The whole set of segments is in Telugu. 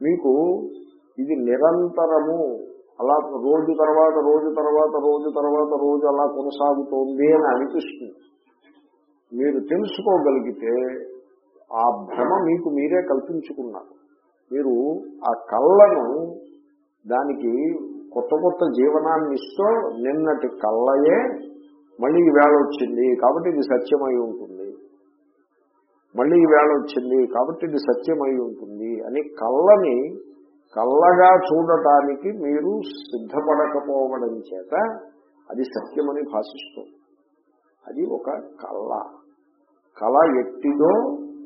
మీకు ఇది నిరంతరము. అలా రోజు తర్వాత రోజు తర్వాత రోజు తర్వాత రోజు అలా కొనసాగుతోంది అని అనిపిస్తుంది. మీరు తెలుసుకోగలిగితే ఆ భ్రమ మీకు మీరే కల్పించుకున్నారు. మీరు ఆ కళ్ళను దానికి కొత్త కొత్త జీవనాన్ని ఇస్తూ నిన్నటి కళ్ళయే మళ్ళీ వేళ వచ్చింది కాబట్టి ఇది సత్యమై ఉంటుంది. మళ్ళీ ఈ వేళ వచ్చింది కాబట్టి ఇది సత్యమై ఉంటుంది అని కళ్ళని కళ్ళగా చూడటానికి మీరు సిద్ధపడకపోవడం చేత అది సత్యమని భాషిస్తుంది. అది ఒక కళ్ళ కళ ఎట్టిదో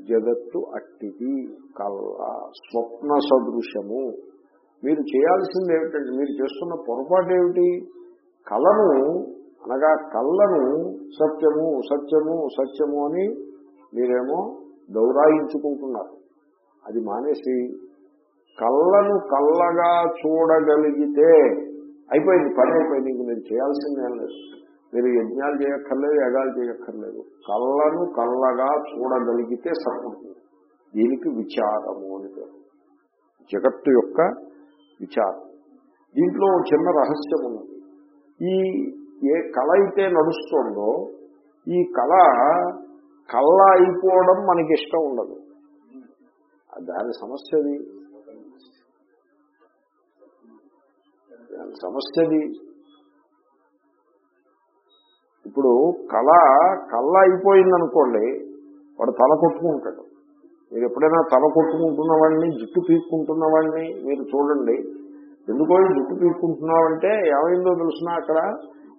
జగత్తు అట్టిది. కళ్ళ స్వప్న సదృశము. మీరు చేయాల్సింది ఏమిటంటే మీరు చేస్తున్న పొరపాటు ఏమిటి? కళను అనగా కళ్ళను సత్యము సత్యము సత్యము అని మీరేమో దౌరాయించుకుంటున్నారు అది మానేసి కళ్ళను కళ్ళగా చూడగలిగితే అయిపోయింది పని అయిపోయింది. ఇంక మీరు చేయాల్సిందేం లేదు. మీరు యజ్ఞాలు చేయక్కర్లేదు యగాలు చేయక్కర్లేదు. కళ్ళను కళ్ళగా చూడగలిగితే సరిపడుతుంది దీనికి విచారము అని పేరు. జగత్తు యొక్క విచారం. దీంట్లో చిన్న రహస్యం ఉన్నది. ఈ ఏ కళ అయితే నడుస్తుందో ఈ కళ కళ్ళ అయిపోవడం మనకి ఇష్టం ఉండదు. దాని సమస్యది. దాని సమస్యది. ఇప్పుడు కళ కళ్ళ అయిపోయిందనుకోండి వాడు తల కొట్టుకుంటాడు. మీరు ఎప్పుడైనా తల కొట్టుకుంటున్న వాడిని జుట్టు పీక్కుంటున్న వాడిని మీరు చూడండి. ఎందుకో జుట్టు పీక్కుంటున్నావంటే ఏమైందో తెలిసినా అక్కడ?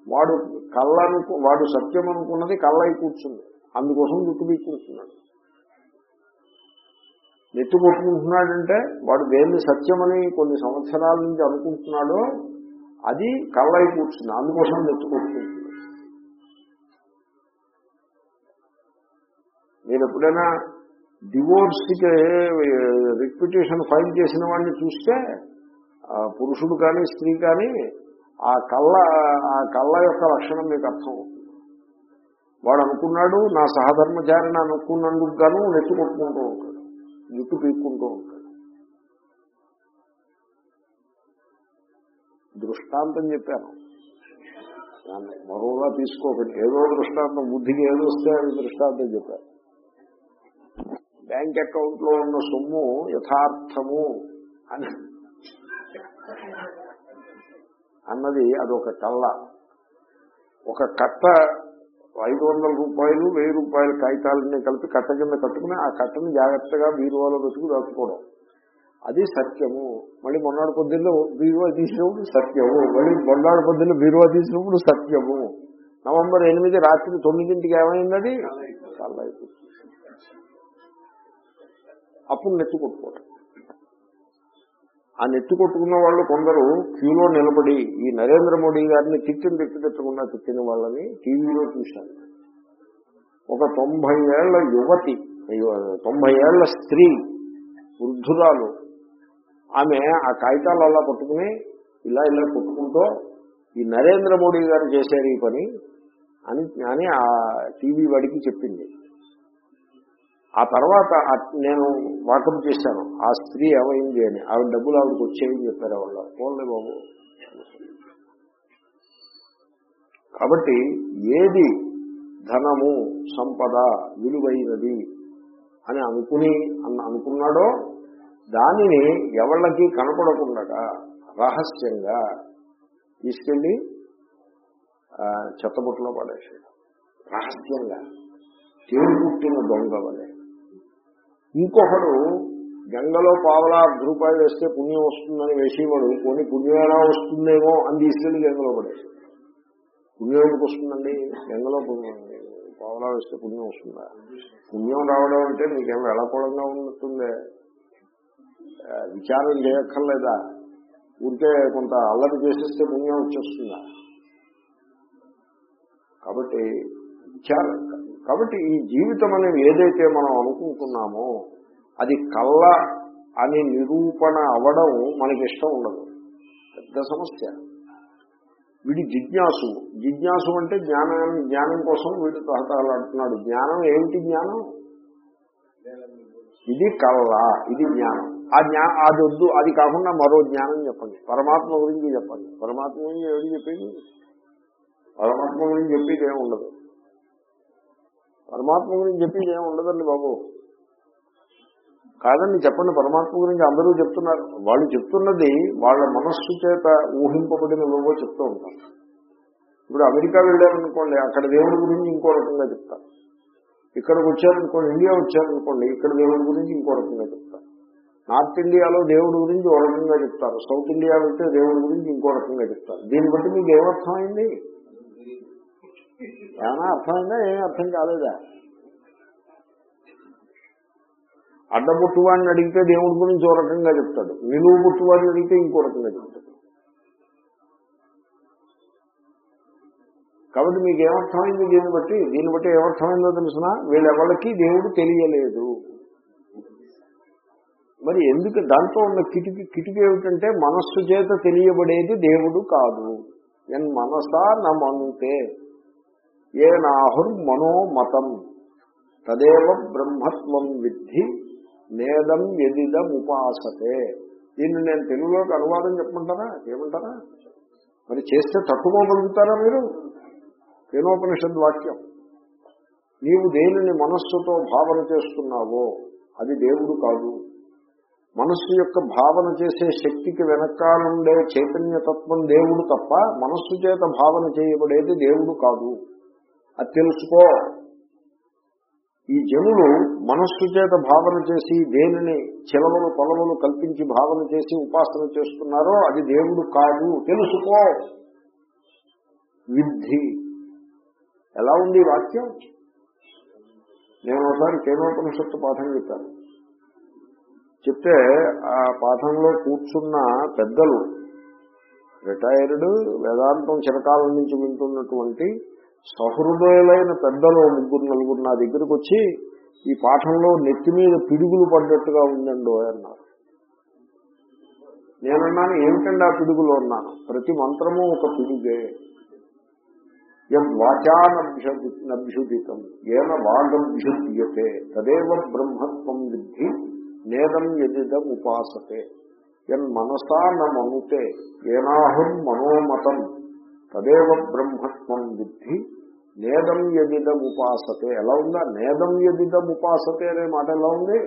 వాడు కళ్ళను వాడు సత్యం అనుకున్నది కళ్ళై కూర్చుంది. అందుకోసం జుట్టు పీక్కుంటున్నాడు. నెత్తి కొట్టుకుంటున్నాడంటే వాడు దేన్ని సత్యమని కొన్ని సంవత్సరాల నుంచి అనుకుంటున్నాడో అది కళ్ళై కూర్చుంది. అందుకోసం నెత్తి కొట్టుకుంటున్నాడు. మీరు ఎప్పుడైనా డివోర్స్కి రిక్విటేషన్ ఫైల్ చేసిన వాడిని చూస్తే పురుషుడు కానీ స్త్రీ కానీ ఆ కళ్ళ ఆ కళ్ళ యొక్క లక్షణం మీకు అర్థం అవుతుంది వాడు అనుకున్నాడు నా సహధర్మచారిని అనుకున్నందుకు గాను నెత్తి కొట్టుకుంటూ ఉంటాడు. జుట్టు పీక్కుంటూ ఉంటాడు. దృష్టాంతం చెప్పాను. దాన్ని మరోలా తీసుకోకండి ఏదో దృష్టాంతం బుద్ధికి ఏదో వస్తే అది దృష్టాంతం చెప్పారు బ్యాంక్ అకౌంట్లో ఉన్న సొమ్ము యథార్థము అని అన్నది అదొక కళ్ళ. ఒక కట్ట ఐదు వందల రూపాయలు వెయ్యి రూపాయల కాగితాలన్నీ కలిపి కట్ట కింద కట్టుకుని ఆ కట్టని జాగ్రత్తగా బీరువాలో పెట్టుకు దాచుకోవడం. అది సత్యము. మళ్ళీ మొన్నటి పొద్దుల్లో బీరువా తీసినప్పుడు సత్యము. మళ్ళీ మొన్నటి పొద్దుల్లో బీరువా తీసినప్పుడు సత్యము. నవంబర్ ఎనిమిది రాత్రి తొమ్మిదింటికి ఏమైంది కళ్ళ అయిపోతుంది. అప్పుడు నెత్తి కొట్టుకోవటం. ఆ నెత్తి కొట్టుకున్న వాళ్ళు కొందరు క్యూలో నిలబడి ఈ నరేంద్ర మోడీ గారిని తిట్టిన తిట్టి తిట్టకుండా తిట్టిన వాళ్ళని టీవీలో చూశాను ఒక తొంభై ఏళ్ళ యువతి తొంభై ఏళ్ళ స్త్రీ వృద్ధురాలు ఆమె ఆ కాగితాలు అలా పట్టుకుని ఇలా ఇలా కొట్టుకుంటూ ఈ నరేంద్ర మోడీ గారు చేశారు ఈ పని అని అని ఆ టీవీ వాడికి చెప్పింది. ఆ తర్వాత నేను వాకప్ చేశాను. ఆ స్త్రీ ఏమైంది అని. ఆవిడ డబ్బులు ఆవిడకి వచ్చేయని చెప్పారు వాళ్ళ పోలే బాబు. కాబట్టి ఏది ధనము సంపద విలువైనది అని అనుకుని అన్న అనుకున్నాడో దానిని ఎవళ్ళకి కనపడకుండా రహస్యంగా తీసుకెళ్ళి చెత్తబుట్టలో పడేసాడు రహస్యంగా. తేడు పుట్టిన దొంగ వలె. ఇంకొకడు గంగలో పావలా రూపాయలు వేస్తే పుణ్యం వస్తుందని వేసేవాడు కొన్ని పుణ్యం ఎలా వస్తుందేమో అని తీసుకెళ్ళి గంగలో పడేసి పుణ్యం వస్తుందండి? గంగలో పుణ్యం పావలా వేస్తే పుణ్యం వస్తుందా? పుణ్యం రావడం అంటే మీకేం వెళ్ళకూడంగా ఉన్నట్టుందే? విచారం చేయక్కర్లేదా? ఉంటే కొంత అల్లరి చేసేస్తే పుణ్యం వచ్చేస్తుందా? కాబట్టి కాబట్టి ఈ జీవితం అనేది ఏదైతే మనం అనుకుంటున్నామో అది కళ్ళ అని నిరూపణ అవడం మనకి ఇష్టం ఉండదు. పెద్ద సమస్య. వీడి జిజ్ఞాసు. జిజ్ఞాసు అంటే జ్ఞానం జ్ఞానం కోసం వీడు తహతలాడుతున్నాడు జ్ఞానం ఏమిటి జ్ఞానం? ఇది కళ్ళ ఇది జ్ఞానం. ఆ జ్ఞా అది వద్దు అది కాకుండా మరో జ్ఞానం చెప్పండి. పరమాత్మ గురించి చెప్పండి. పరమాత్మ గురించి ఏమిటి చెప్పింది? పరమాత్మ గురించి చెప్పేది ఏమి ఉండదు. పరమాత్మ గురించి చెప్పేది ఏమి ఉండదండి బాబు. కాదండి చెప్పండి పరమాత్మ గురించి అందరూ చెప్తున్నారు. వాళ్ళు చెప్తున్నది వాళ్ళ మనస్సు చేత ఊహింపబడినవేవో చెప్తూ ఉంటారు ఇప్పుడు అమెరికా వెళ్ళారనుకోండి అక్కడ దేవుడి గురించి ఇంకో రకంగా చెప్తారు. ఇక్కడికి వచ్చారనుకోండి ఇండియా వచ్చారనుకోండి ఇక్కడ దేవుడి గురించి ఇంకో రకంగా చెప్తారు. నార్త్ ఇండియాలో దేవుడి గురించి ఓ రకంగా చెప్తారు. సౌత్ ఇండియా వెళ్తే దేవుడి గురించి ఇంకో రకంగా చెప్తారు. దీన్ని బట్టి మీకు ఏమర్థమైంది? ఏమైనా అర్థమైందా ఏం అర్థం కాలేదా? అడ్డబుట్టువాడిని అడిగితే దేవుడి గురించి ఓ రకంగా చెప్తాడు. నిలువు బుట్టువాడిని అడిగితే ఇంకో రకంగా చెప్తాడు. కాబట్టి మీకు ఏమర్థమైంది దీన్ని బట్టి? దీన్ని బట్టి ఏమర్థమైందో తెలిసిన? వీళ్ళెవరికి దేవుడు తెలియలేదు. మరి ఎందుకు? దాంట్లో ఉన్న కిటికీ కిటికీ ఏమిటంటే మనస్సు చేత తెలియబడేది దేవుడు కాదు. ఎన్ మనసా నా మనుతే ఏనాహుర్ మనోమతం తదేవ బ్రహ్మత్వం విద్ధి నేదం ఎదిదం ఉపాసతే దీన్ని నేను తెలుగులోకి అనువాదం చెప్పమంటారా? ఏమంటారా? మరి చేస్తే తట్టుకోగలుగుతారా మీరు? కేనోపనిషద్ వాక్యం. నీవు దేనిని మనస్సుతో భావన చేస్తున్నావో అది దేవుడు కాదు. మనస్సు యొక్క భావన చేసే శక్తికి వెనకాలండే చైతన్యతత్వం దేవుడు తప్ప మనస్సు చేత భావన చేయబడేది దేవుడు కాదు. అది తెలుసుకో. ఈ జనులు మనస్సు చేత భావన చేసి దేనిని చిలవలు పొలములు కల్పించి భావన చేసి ఉపాసన చేస్తున్నారో అది దేవుడు కాదు. తెలుసుకో. విద్ధి. ఎలా ఉంది వాక్యం? నేను ఒకసారి కేనోపనిషత్తు పాఠం చెప్పాను. చెప్తే ఆ పాఠంలో కూర్చున్న పెద్దలు రిటైర్డ్ వేదాంతం చిరకాలం నుంచి వింటున్నటువంటి సహృదయులైన పెద్దలు ముగ్గురు నలుగురు నా దగ్గరికి వచ్చి ఈ పాఠంలో నెత్తి మీద పిడుగులు పడ్డట్టుగా ఉందండో అన్నారు. నేనన్నాను ఏమిటండి ఆ పిడుగులు? అన్నాను. ప్రతి మంత్రము ఒక పిడుగే. ఎం వాచానభ్యుదితం ఏన వాగభ్యుద్యతే తదేవ బ్రహ్మత్వం విద్ధి. నేదం ఎదిదం ఉపాసతే. ఎన్ మనసా నమనుతే. ఏనాహం మనోమతం. తదేవ బ్రహ్మత్వం విద్ధి నేదం ఎదిదం ఉపాసతే ఎలా ఉందా నేదం ఎదిదం ఉపాసతే అనే మాట ఎలా ఉంది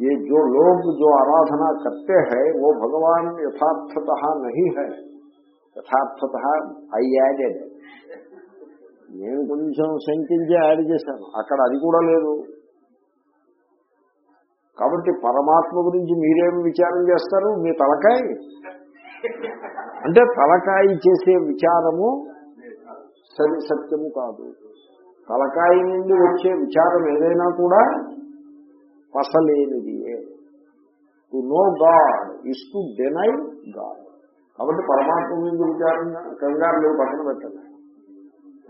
ये जो लोग जो आराधना करते हैं वो भगवान यथार्थतः नहीं है యథార్థత ఐ యాడెడ్ నేను కొంచెం శంకించి యాడ్ చేశాను అక్కడ అది కూడా లేదు కాబట్టి పరమాత్మ గురించి మీరేం విచారం చేస్తారు మీ తలకాయ అంటే తలకాయి చేసే విచారము సరి సత్యము కాదు. తలకాయి నుండి వచ్చే విచారం ఏదైనా కూడా పసలేనిదియే to know God is to deny God కాబట్టి పరమాత్మ మీద విచారంగా కంగారు మీరు పక్కన పెట్టండి.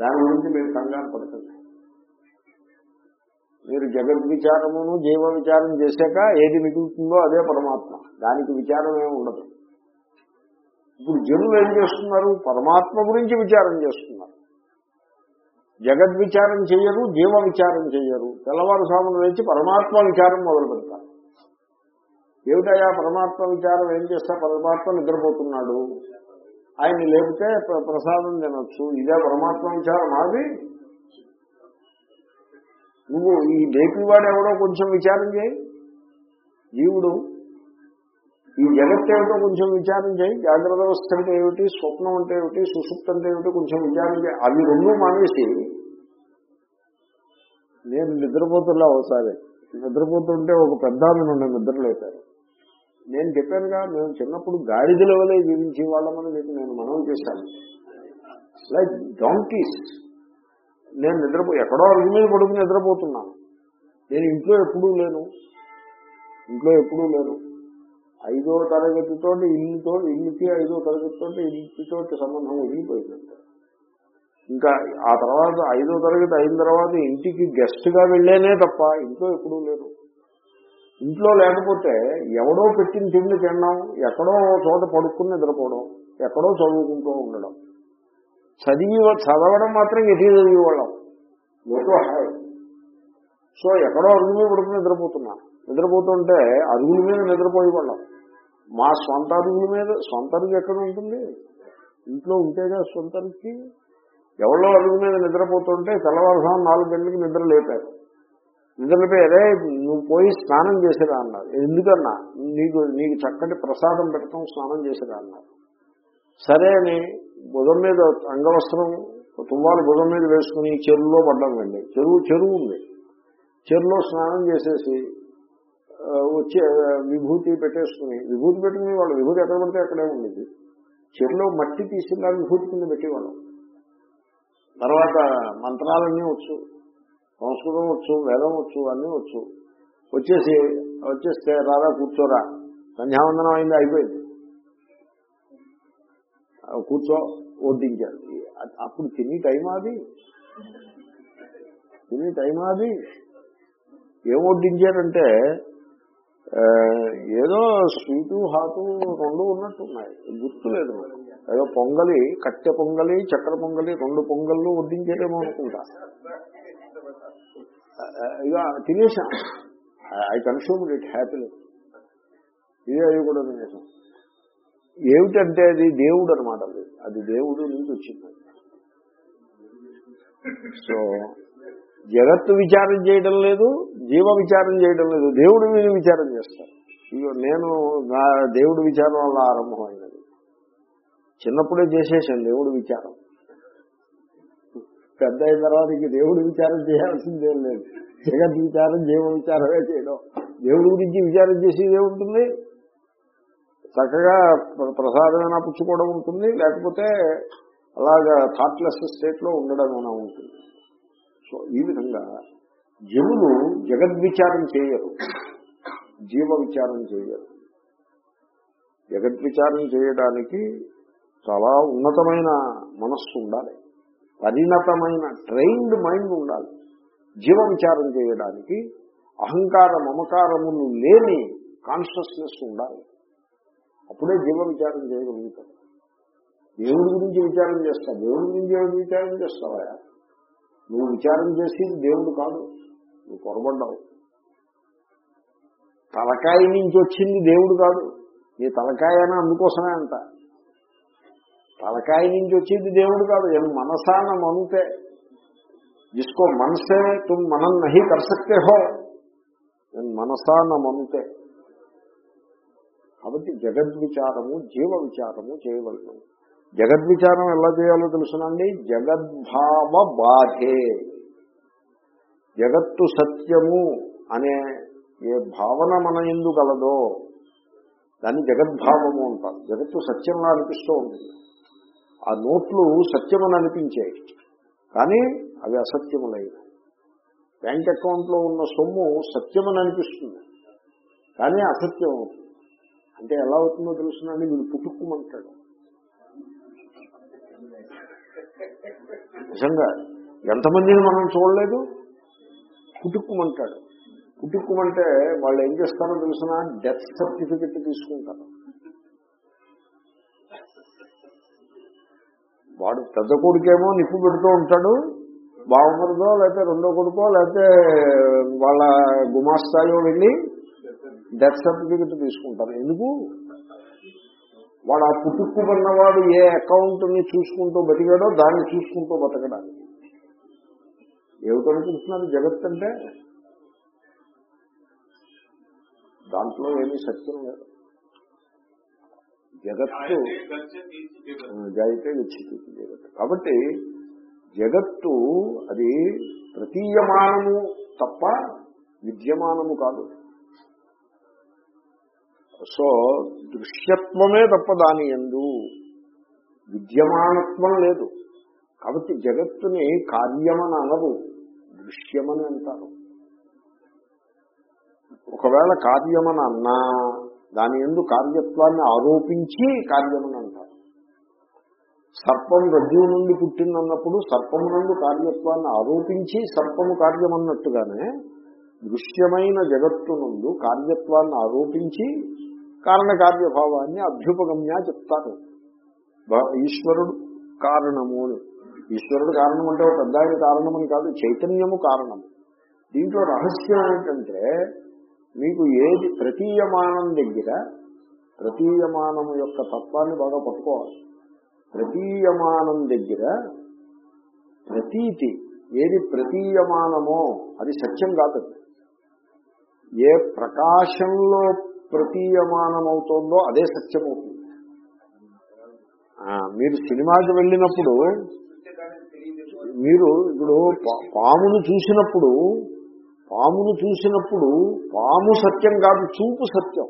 దాని గురించి మీరు కంగారు పడకండి. మీరు జగద్ విచారమును జీవ విచారం చేశాక ఏది మిగులుతుందో అదే పరమాత్మ. దానికి విచారం ఏమి ఉండదు. ఇప్పుడు జనులు ఏం చేస్తున్నారు? పరమాత్మ గురించి విచారం చేస్తున్నారు. జగద్ విచారం చెయ్యరు జీవ విచారం చెయ్యరు తెల్లవారుసాములు వేచి పరమాత్మ విచారం మొదలు పెడతారు. ఏమిటయా పరమాత్మ విచారం? ఏం చేస్తా? పరమాత్మ నిద్రపోతున్నాడు. ఆయన్ని లేపితే ప్ర- ప్రసాదం తినొచ్చు. ఇదే పరమాత్మ విచారం అది నువ్వు ఈ లేపివాడు ఎవడో కొంచెం విచారం చేయి. జీవుడు ఈ జగత్ ఏమిటో కొంచెం విచారం చేయి. జాగ్రత్త వ్యవస్థ అంటే ఏమిటి? స్వప్నం అంటే ఏమిటి? సుషుప్తి అంటే ఏమిటి? కొంచెం విచారం చేయి. అవి రెండు మానేసి నేను నిద్రపోతున్నా ఒకసారి. నిద్రపోతుంటే ఒక పెద్ద ఆమె నుండి నిద్రలేపారు. నేను చెప్పానుగా మేము చిన్నప్పుడు గాడిదల వలె జీవించే వాళ్ళమని మీకు నేను మనం చేశాను. లైక్ డాంకీస్ నేను నిద్రపో ఎక్కడో అరుగు మీద పడుకుని నిద్రపోతున్నాను. నేను ఇంట్లో ఎప్పుడూ లేను. ఇంట్లో ఎప్పుడూ లేను. ఐదో తరగతితో ఇల్లుతో ఇల్లుకి ఐదో తరగతితో ఇంటితో సంబంధం వదిలిపోయిందంట ఇంకా ఆ తర్వాత ఐదో తరగతి అయిన తర్వాత ఇంటికి గెస్ట్గా వెళ్ళేనే తప్ప ఇంట్లో ఎప్పుడూ లేరు. ఇంట్లో లేకపోతే ఎవడో పెట్టిన తిండి తినడం ఎక్కడో చోట పడుకుని నిద్రపోవడం ఎక్కడో చదువుకుంటూ ఉండడం. చదివి చదవడం మాత్రం ఎటు చదివేవాళ్ళం ఏదో హాయ్. సో ఎక్కడో అరుగు పడుకుని నిద్రపోతున్నాను నిద్రపోతుంటే అరుగుల మీద నిద్రపోయి వాళ్ళం మా సొంత అరుగుల మీద సొంత అరుగు ఎక్కడ ఉంటుంది? ఇంట్లో ఉంటేగా సొంత అరుగుకి. ఎవరో అరుగు మీద నిద్రపోతుంటే తెల్లవారుసాం నాలుగు గంటలకి నిద్ర లేపారు. నిద్ర అదే నువ్వు పోయి స్నానం చేసేదా అన్నారు. ఎందుకన్నా? నీకు నీకు చక్కటి ప్రసాదం పెడతాం స్నానం చేసేదా అన్నారు. సరే అని బుధం మీద అంగవస్త్రం తువ్వాలు బుధం మీద వేసుకుని చెరువులో పడ్డామండి. చెరువు చెరువు ఉంది. చెరువులో స్నానం చేసేసి వచ్చే విభూతి పెట్టేసుకుని విభూతి పెట్టుకుని వాళ్ళు విభూతి ఎక్కడ పడితే అక్కడే ఉండేది. చెరువులో మట్టి తీసుకుని విభూతి కింద పెట్టేవాళ్ళం. తర్వాత మంత్రాలన్నీ వచ్చు సంస్కృతం వచ్చు వేదం వచ్చు అన్నీ వచ్చు. వచ్చేసి వచ్చేస్తే రారా కూర్చోరా. సంధ్యావందనం అయింది అయిపోయింది. కూర్చో వడ్డించారు. అప్పుడు తిని టైం అది తిని టైం అది ఏం వడ్డించారంటే ఏదో స్వీటు హాటు రెండు ఉన్నట్టు ఉన్నాయి గుర్తులేదు మరి ఏదో పొంగలి కట్టె పొంగలి చక్కెర పొంగలి రెండు పొంగళ్ళు వడ్డించేదేమో అనుకుంటా. ఇక తినేసా. I consumed it happily. ఇదే అవి కూడా తినేసాం. ఏమిటంటే అది దేవుడు అనమాట అది. అది దేవుడు నుంచి వచ్చింది సో జగత్తు విచారం చేయడం లేదు జీవ విచారం చేయడం లేదు దేవుడు మీద విచారం చేస్తారు. ఇగో నేను నా దేవుడి విచారం వల్ల ఆరంభమైనది. చిన్నప్పుడే చేసేసాను దేవుడి విచారం. పెద్ద అయిన తర్వాత ఇక దేవుడు విచారం చేయాల్సిందేం లేదు. జగత్ విచారం జీవ విచారమే చేయడం. దేవుడి గురించి విచారం చేసేదే ఉంటుంది. చక్కగా ప్రసాదమైన ప్రసాదమైనా పుచ్చుకోవడం ఉంటుంది. లేకపోతే అలాగా థాట్లెస్ స్టేట్లో ఉండడమైనా ఉంటుంది. సో ఈ విధంగా జనులు జగద్విచారం చేయరు. జీవ విచారం చేయరు. జగద్విచారం చేయడానికి చాలా ఉన్నతమైన మనస్సు ఉండాలి. పరిణతమైన ట్రైన్డ్ మైండ్ ఉండాలి. జీవ విచారం చేయడానికి అహంకార మమకారములు లేని కాన్షియస్నెస్ ఉండాలి. అప్పుడే జీవ విచారం చేయగలుగుతారు దేవుడి గురించి విచారం చేస్తా దేవుడి గురించి విచారం చేస్తావా? నువ్వు విచారం చేసేది దేవుడు కాదు. నువ్వు పొరబడ్డావు. తలకాయ నుంచి వచ్చింది దేవుడు కాదు. నీ తలకాయ అని అందుకోసమే అంట. తలకాయ నుంచి వచ్చేది దేవుడు కాదు. ఏం మనసాన మనుతే. జిస్కో మనసే తుమ్ మనం నహి కర్ సక్తే హో. ఎన్ మనసాన మనుతే. కాబట్టి జగద్విచారము జీవ విచారము చేయవలను. జగద్విచారం ఎలా చేయాలో తెలుసునండి. జగద్భావ బాధే. జగత్తు సత్యము అనే ఏ భావన మన ఎందు కలదో దాన్ని జగద్భావము అంటారు. జగత్తు సత్యంలా అనిపిస్తూ ఉంటుంది. ఆ నోట్లు సత్యమని అనిపించాయి. కానీ అవి అసత్యములైన బ్యాంక్ అకౌంట్లో ఉన్న సొమ్ము సత్యమని అనిపిస్తుంది. కానీ అసత్యం అవుతుంది. అంటే ఎలా అవుతుందో తెలుసునండి. మీరు పుట్టుక్కుమంటాడు నిజంగా ఎంతమందిని మనం చూడలేదు? పుట్టుకుమంటాడు పుట్టుకుమంటే వాళ్ళు ఏం చేస్తారో తెలిసిన? డెత్ సర్టిఫికెట్ తీసుకుంటారు. వాడు పెద్ద కొడుకేమో నిప్పు పెడుతూ ఉంటాడు. బావమరిదో లేకపోతే రెండో కొడుకో లేకపోతే వాళ్ళ గుమాస్తాయో వెళ్ళి డెత్ సర్టిఫికెట్ తీసుకుంటారు. ఎందుకు? వాడు ఆ పుట్టుకున్నవాడు ఏ అకౌంట్ని చూసుకుంటూ బతికాడో దాన్ని చూసుకుంటూ బతకడానికి. ఏమిటనుకుంటున్నారు జగత్ అంటే? దాంట్లో ఏమీ సత్యం లేదు. జగత్తు జాయితే గచ్చితి జగత్ కాబట్టి జగత్తు అది ప్రతీయమానము తప్ప విద్యమానము కాదు. సో దృశ్యత్వమే తప్ప దాని ఎందు విద్యమానత్వం లేదు. కాబట్టి జగత్తుని కార్యమని అనరు దృశ్యమని అంటారు. ఒకవేళ కార్యమని అన్నా దాని ఎందు కార్యత్వాన్ని ఆరోపించి కార్యమని అంటారు. సర్పం రజ్జువు నుండి పుట్టిందన్నప్పుడు సర్పం నుండి కార్యత్వాన్ని ఆరోపించి సర్పము కార్యమన్నట్టుగానే దృశ్యమైన జగత్తు నుండి కార్యత్వాన్ని ఆరోపించి కారణకార్యభావాన్ని అభ్యుపగమ్య చెప్తారు. ఈశ్వరుడు కారణము అని. ఈశ్వరుడు కారణం అంటే ఒక పెద్ద ఆయన అని కాదు చైతన్యము కారణము. దీంట్లో రహస్యం ఏంటంటే మీకు ఏది ప్రతీయమానం దగ్గర ప్రతీయమానము యొక్క తత్వాన్ని బాగా పట్టుకోవాలి. ప్రతీయమానం దగ్గర ప్రతీతి ఏది ప్రతీయమానమో అది సత్యం కాదు. ఏ ప్రకాశంలో ప్రతీయమానమవుతోందో అదే సత్యం అవుతుంది ఆ, మీరు సినిమాకి వెళ్ళినప్పుడు మీరు ఇప్పుడు పా- పామును చూసినప్పుడు పామును చూసినప్పుడు పాము సత్యం కాదు చూపు సత్యం.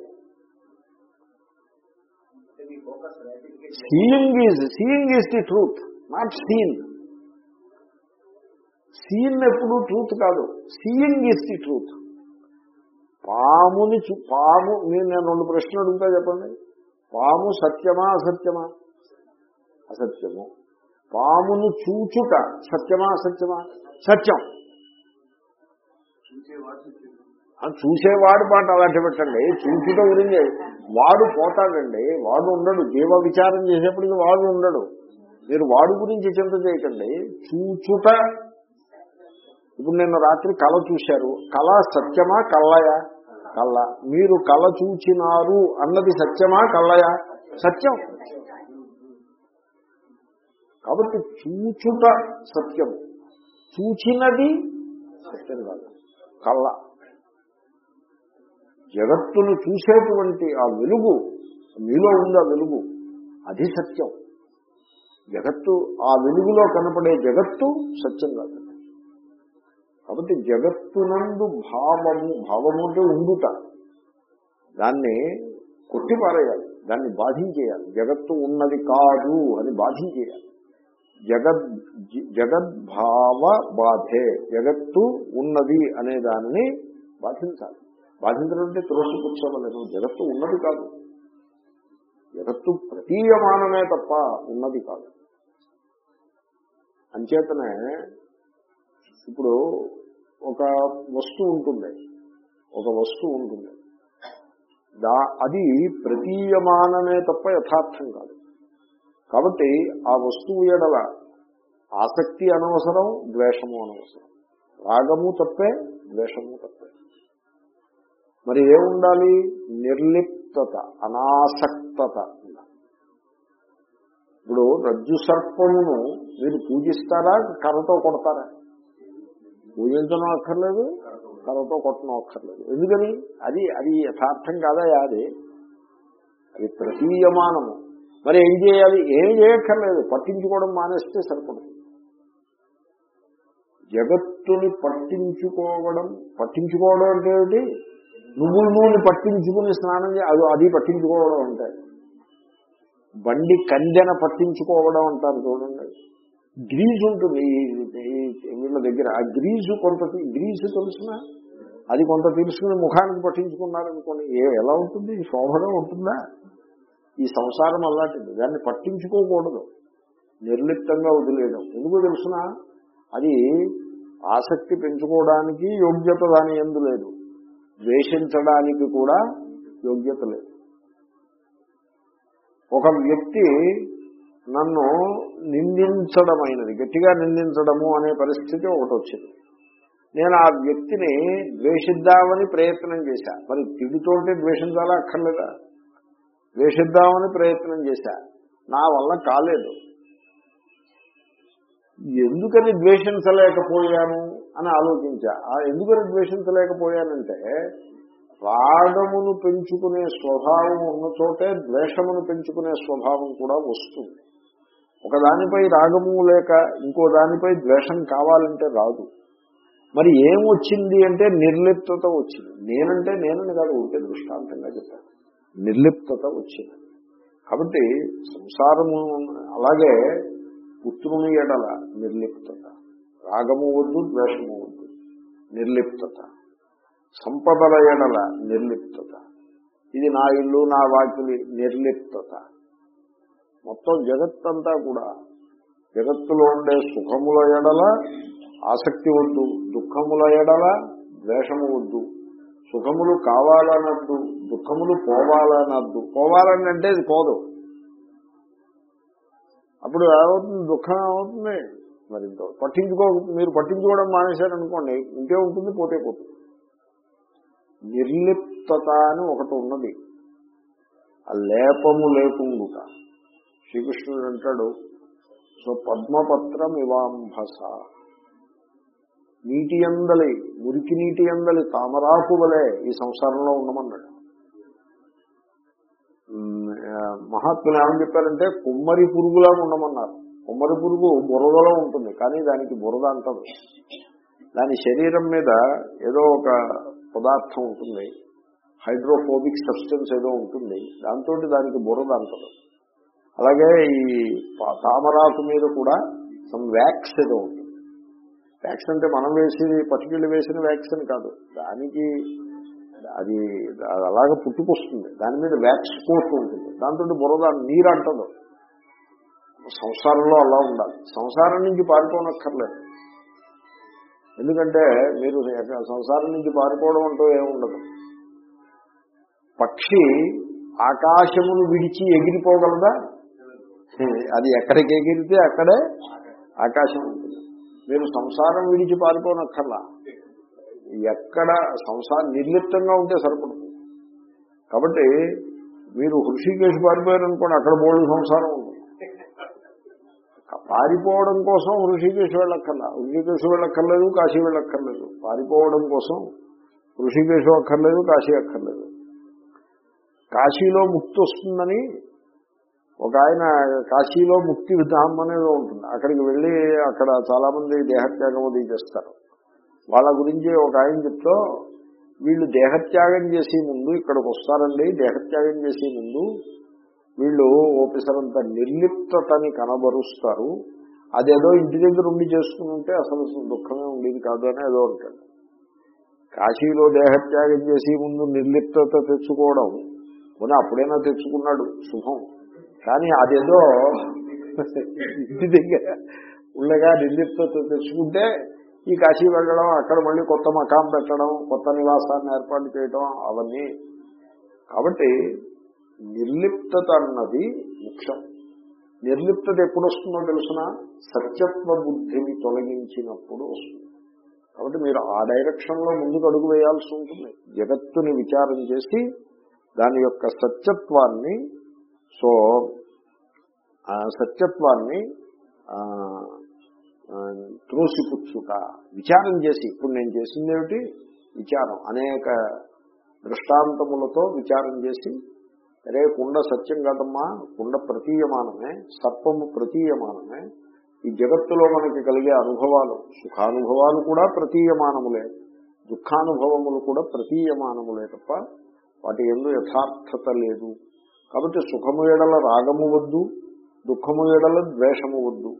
Seeing is seeing is the truth not seen seen ఎప్పుడు ట్రూత్ కాదు. సీయింగ్ ఈజ్ ది ట్రూత్ పాముని చూ- పాము నేను నేను రెండు ప్రశ్నలు అడుగుతా చెప్పండి. పాము సత్యమా అసత్యమా? అసత్యము. పామును చూచుట సత్యమా అసత్యమా? సత్యం. చూసేవాడు మాట అలాంటి పెట్టండి. చూచుట గురించి వాడు పోతాడండి. వాడు ఉండడు. జీవ విచారం చేసేప్పటికి వాడు ఉండడు. మీరు వాడు గురించి చింత చేయకండి. చూచుట. ఇప్పుడు నిన్న రాత్రి కళ చూశారు. కళ సత్యమా కళ్ళయా కళ్ళ. మీరు కళ చూచినారు అన్నది సత్యమా కళ్ళయా? సత్యం. కాబట్టి చూచుట సత్యం చూచినది సత్యం కాదు. కళ్ళ. జగత్తును చూసేటువంటి ఆ వెలుగు మీలో ఉంది ఆ వెలుగు అది సత్యం. జగత్తు ఆ వెలుగులో కనపడే జగత్తు సత్యం కాదు. కాబట్టి జగత్తునందు భావము భావము అంటే ఉండుట. దాన్ని కొట్టిపారేయాలి దాన్ని బాధించేయాలి. జగత్తు ఉన్నది కాదు అని బాధించేయాలి. జగద్ జగద్భావ బాధే జగత్తు ఉన్నది అనే దానిని బాధించాలి. బాధించడం అంటే త్రోసిపుచ్చవలేదు జగత్తు ఉన్నది కాదు. జగత్తు ప్రతీయమానమే తప్ప ఉన్నది కాదు. అంచేతనే ఇప్పుడు ఒక వస్తువు ఉంటుంది. ఒక వస్తువు ఉంటుంది. దా అది ప్రతీయమానమే తప్ప యథార్థం కాదు. కాబట్టి ఆ వస్తువు ఎడల ఆసక్తి అనవసరం ద్వేషము అనవసరం. రాగము తప్పే ద్వేషము తప్పే. మరి ఏముండాలి? నిర్లిప్తత అనాసక్తత ఇప్పుడు రజ్జు సర్పమును మీరు పూజిస్తారా? కర్రతో కొడతారా? పూజించడం అక్కర్లేదు కర్రతో కొట్టడం అక్కర్లేదు. ఎందుకని? అది అది యథార్థం కాదా అది అది ప్రతీయమానము. మరి ఏం చేయాలి? ఏం చేయక్కర్లేదు. పట్టించుకోవడం మానేస్తే సరిపడుతుంది జగత్తుని పట్టించుకోవడం పట్టించుకోవడం అంటే ఏమిటి? నువ్వు నూనె పట్టించుకుని స్నానం చే అది అది పట్టించుకోవడం అంటే బండి కందెన పట్టించుకోవడం అంటారు చూడండి. గ్రీజు ఉంటుంది వీళ్ళ దగ్గర. ఆ గ్రీజు కొంత గ్రీజు తెలుసిన? అది కొంత తెలుసుకుని ముఖానికి పట్టించుకున్నారనుకోండి ఏ ఎలా ఉంటుంది? శోభగా ఉంటుందా? ఈ సంసారం అలాంటిది. దాన్ని పట్టించుకోకూడదు. నిర్లిప్తంగా వదిలేయడం. ఎందుకు తెలుసిన? అది ఆసక్తి పెంచుకోవడానికి యోగ్యత దాని ఎందు లేదు. ద్వేషించడానికి కూడా యోగ్యత లేదు. ఒక వ్యక్తి నన్ను నిందించడమైనది గట్టిగా నిందించడము అనే పరిస్థితి ఒకటి వచ్చింది నేను ఆ వ్యక్తిని ద్వేషిద్దామని ప్రయత్నం చేశా. మరి తిడితోటి ద్వేషించాలా అక్కర్లేదా? ద్వేషిద్దామని ప్రయత్నం చేశా. నా వల్ల కాలేదు. ఎందుకని ద్వేషించలేకపోయాను అని ఆలోచించా. ఆ ఎందుకని ద్వేషించలేకపోయానంటే రాగమును పెంచుకునే స్వభావం ఉన్న చోటే ద్వేషమును పెంచుకునే స్వభావం కూడా వస్తుంది. ఒకదానిపై రాగము లేక ఇంకో దానిపై ద్వేషం కావాలంటే రాదు. మరి ఏమొచ్చింది అంటే నిర్లిప్తత వచ్చింది. నేనంటే నేనని కాదు ఉంటే దృష్టాంతంగా చెప్పాను. నిర్లిప్తత వచ్చింది. కాబట్టి సంసారము అలాగే పుత్రుని ఎడల నిర్లిప్తత. రాగము వద్దు ద్వేషము వద్దు. నిర్లిప్తత. సంపదల ఎడల నిర్లిప్తత. ఇది నా ఇల్లు నా వాకిలి నిర్లిప్తత. మొత్తం జగత్తంతా కూడా. జగత్తులో ఉండే సుఖముల ఎడల ఆసక్తి వద్దు దుఃఖముల ఎడల ద్వేషము వద్దు. సుఖములు కావాలనద్దు దుఃఖములు పోవాలనద్దు. పోవాలని అంటే ఇది పోదు. అప్పుడు ఏమవుతుంది? దుఃఖం ఏమవుతుంది? మరి ఇంకో పట్టించుకో మీరు పట్టించుకోవడం మానేశారనుకోండి ఇంకే ఉంటుంది పోతే పోతుంది. నిర్లిప్తత అని ఒకటి ఉన్నది. ఆ లేపము లేకుండుట. శ్రీకృష్ణుడు అంటాడు సో పద్మపత్రం ఇవాంభస నీటి అందలి మురికి నీటి అందలి తామరాకు వలె ఈ సంసారంలో ఉండమన్నాడు. మహాత్ములు ఏమని చెప్పారంటే కుమ్మరి పురుగులా ఉండమన్నారు. కుమ్మరి పురుగు బురదలో ఉంటుంది కానీ దానికి బురద అంటదు. దాని శరీరం మీద ఏదో ఒక పదార్థం ఉంటుంది హైడ్రోఫోబిక్ సబ్స్టెన్స్ ఏదో ఉంటుంది దాంతో దానికి బురద అంటదు. అలాగే ఈ తామరాకు మీద కూడా సమ్ వ్యాక్స్ ఏదో ఉంటుంది. వ్యాక్స్ అంటే మనం వేసి పట్టుకెళ్ళి వేసిన వ్యాక్సిన్ కాదు. దానికి అది అలాగే పుట్టుకొస్తుంది. దాని మీద వ్యాక్స్ కోట్ ఉంటుంది. దాంతో బురద నీరు అంటదు. సంసారంలో అలా ఉండాలి. సంసారం నుంచి పారిపోనక్కర్లేదు. ఎందుకంటే మీరు సంసారం నుంచి పారిపోవడం అంటూ ఏముండదు పక్షి ఆకాశమును విడిచి ఎగిరిపోగలదా? అది ఎక్కడికి ఎగిరితే అక్కడే ఆకాశం ఉంటుంది. మీరు సంసారం విడిచి పారిపోనక్కర్లా. ఎక్కడ సంసారం నిర్లిప్తంగా ఉంటే సరిపడుతుంది. కాబట్టి మీరు హృషికేసి పారిపోయారనుకోండి అక్కడ బోర్డు సంసారం ఉంటుంది పారిపోవడం కోసం హృషికేశ్ వెళ్ళక్కర్లా. హృషికేశ్ వెళ్ళక్కర్లేదు కాశీ వెళ్ళక్కర్లేదు. పారిపోవడం కోసం హృషికేశం అక్కర్లేదు కాశీ అక్కర్లేదు. కాశీలో ముక్తి వస్తుందని ఒక ఆయన కాశీలో ముక్తి విధానం అనేది ఉంటుంది. అక్కడికి వెళ్ళి అక్కడ చాలా మంది దేహత్యాగం అది చేస్తారు. వాళ్ళ గురించి ఒక ఆయన చెప్తూ వీళ్ళు దేహత్యాగం చేసే ముందు ఇక్కడికి వస్తారండి దేహత్యాగం చేసే ముందు వీళ్ళు ఓపెసరంత నిర్లిప్తతని కనబరుస్తారు. అదేదో ఇంటి దగ్గర ఉండి చేసుకుని ఉంటే అసలు దుఃఖమే ఉండేది కాదు అని ఏదో అంటాడు. కాశీలో దేహత్యాగం చేసి ముందు నిర్లిప్తత తెచ్చుకోవడం పోనీ అప్పుడైనా తెచ్చుకున్నాడు శుభం. కానీ అదేదో ఇంటి దగ్గర ఉండగా నిందితో తెచ్చుకుంటే ఈ కాశీ వెళ్ళడం అక్కడ మళ్ళీ కొత్త మకాం పెట్టడం కొత్త నివాసాన్ని ఏర్పాటు చేయడం అవన్నీ. కాబట్టి నిర్లిప్తత అన్నది ముఖ్యం. నిర్లిప్తత ఎప్పుడు వస్తుందో తెలుసిన? సత్యత్వ బుద్ధిని తొలగించినప్పుడు వస్తుంది. కాబట్టి మీరు ఆ డైరెక్షన్లో ముందుకు అడుగు వేయాల్సి ఉంటుంది. జగత్తుని విచారం చేసి దాని యొక్క సత్యత్వాన్ని సో ఆ సత్యత్వాన్ని త్రోసిపుచ్చుట విచారం చేసి ఇప్పుడు నేను చేసింది ఏమిటి విచారం. అనేక దృష్టాంతములతో విచారం చేసి అరే కుండ సత్యం కాదమ్మా కుండ ప్రతీయమానమే సర్పము ప్రతీయమానమే ఈ జగత్తులో మనకి కలిగే అనుభవాలు సుఖానుభవాలు కూడా ప్రతీయమానములే దుఃఖానుభవములు కూడా ప్రతీయమానములే తప్ప వాటి ఎందు యథార్థత లేదు. కాబట్టి సుఖము ఏడల రాగము వద్దు దుఃఖము ఏడల ద్వేషము వద్దు.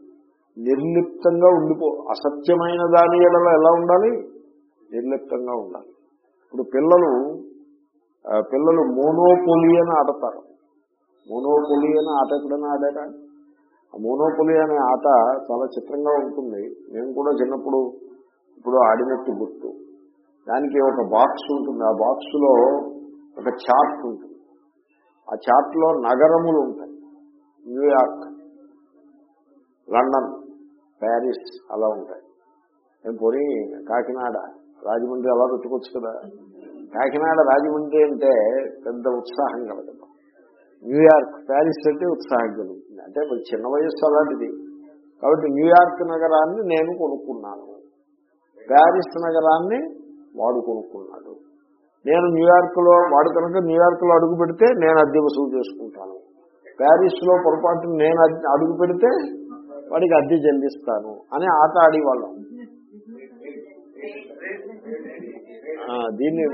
నిర్లిప్తంగా ఉండిపో అసత్యమైన దాని ఎడల ఎలా ఉండాలి? నిర్లిప్తంగా ఉండాలి. ఇప్పుడు పిల్లలు పిల్లలు మోనోపోలి అని ఆడతారు. మోనోపోలి అని ఆట ఎప్పుడైనా ఆడారా? ఆ మోనోపోలి అనే ఆట చాలా చిత్రంగా ఉంటుంది. నేను కూడా చిన్నప్పుడు ఇప్పుడు ఆడినట్టు గుర్తు. దానికి ఒక బాక్స్ ఉంటుంది. ఆ బాక్స్లో ఒక చార్ట్ ఉంటుంది. ఆ చార్ట్లో నగరములు ఉంటాయి. న్యూయార్క్ లండన్ ప్యారిస్ అలా ఉంటాయి. నేను పోనీ కాకినాడ రాజమండ్రి అలా రుచుకోవచ్చు కదా. కాకినాడ రాజమండ్రి అంటే పెద్ద ఉత్సాహం కలగదు న్యూయార్క్ ప్యారిస్ అంటే ఉత్సాహం కలుగుతుంది. అంటే మరి చిన్న వయస్సు అలాంటిది. కాబట్టి న్యూయార్క్ నగరాన్ని నేను కొనుక్కున్నాను. ప్యారిస్ నగరాన్ని వాడు కొనుక్కున్నాడు. నేను న్యూయార్క్లో వాడు కనుక న్యూయార్క్లో అడుగు పెడితే నేను అద్దె వసూలు చేసుకుంటాను. ప్యారిస్లో పొరపాటు నేను అడుగు పెడితే వాడికి అద్దె చెల్లిస్తాను అని ఆట ఆడేవాళ్ళం ఆ, దీన్ని